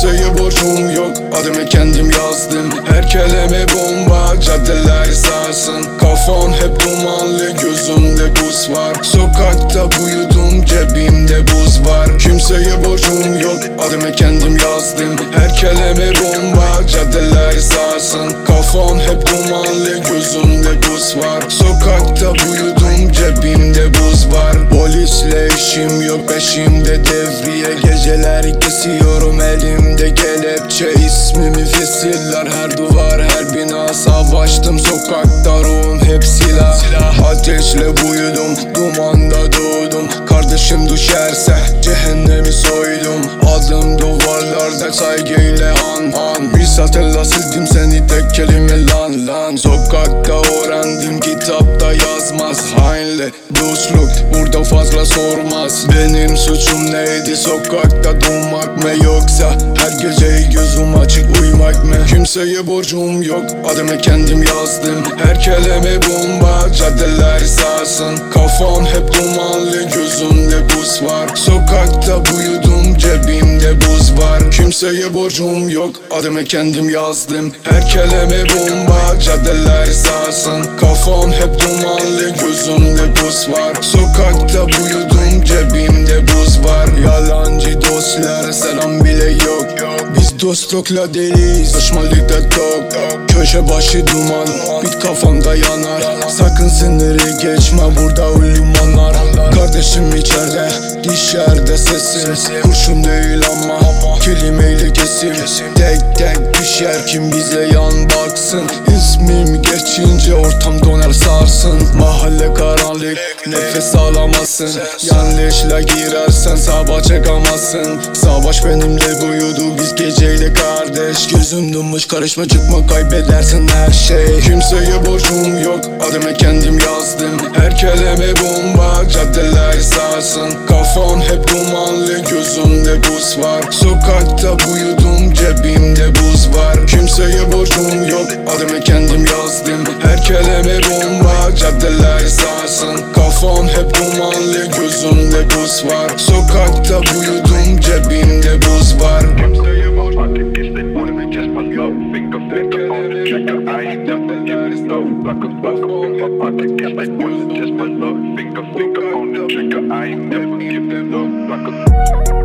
Kimseye borcum yok. Adımı kendim yazdım. Her kelime bomba Caddeler sarsın. Kafam hep dumanlı Gözümde buz var. Sokakta uyudum Cebimde buz var. Kimseye borcum yok. Adımı kendim yazdım. Her kelime bomba Caddeler sarsın. Kafam hep dumanlı Gözümde buz var. Sokakta uyudum peşimde devriye Geceler kesiyorum elimde kelepçe. İsmimi fesiller her duvar her bina. Savaştım sokakta ruhum hep silah, silah. Ateşle buyudum dumanda doğdum. Kardeşim düşerse cehennemi soydum. Adım duvarlarda saygıyla an an. Bir satırla sildim seni tek kelime lan lan. Sokakta öğrendim yazmaz Hainle dostluk burada fazla sormaz. Benim suçum neydi? Sokakta durmak mı yoksa Her gece gözüm açık uyumak mı? Kimseye borcum yok adımı kendim yazdım. Her kelime bomba caddeler sarsın Kafam hep dumanlı gözümde buz var. Sokakta buyudum cebimde var Kimseye borcum yok adımı kendim yazdım. Her kelime bomba caddeler sarsın Kafam hep dumanlı gözümde buz var. Sokakta buyudum cebimde buz var. Yalancı dostlar selam bile yok. Biz dostlukla deliyiz Saçmalıkta tok. Köşe başı duman Bit kafamda yanar. Sakın sınırı geçme burada limanlar Kardeşim içeride dışarıda sesin Kurşun değil ama kelimeyle kesim Tek tek düşer kim bize yan baksın. İsmim geçince ortam donar sarsın. Mahalle karanlık nefes alamazsın. Yanlışla girersen sabah çıkamazsın. Savaş benimle buyudu biz geceyle kardeş. Gözüm dummuş karışma çıkma kaybedersin her şey. Kimseye borcum yok adımı kendim yazdım. Her kelime bomba caddeler sarsın. Kafam hep dumanlı gözümde buz var Sokakta buyudum cebimde buz var. Kimseye borcum yok adımı kendim yazdım. Her kelime bomba caddeler sarsın. Kafam hep dumanlı gözümde buz var. Sokakta buyudum cebimde buz var. Kimseye low Finger finger on the trigger I ain't never giving low Like a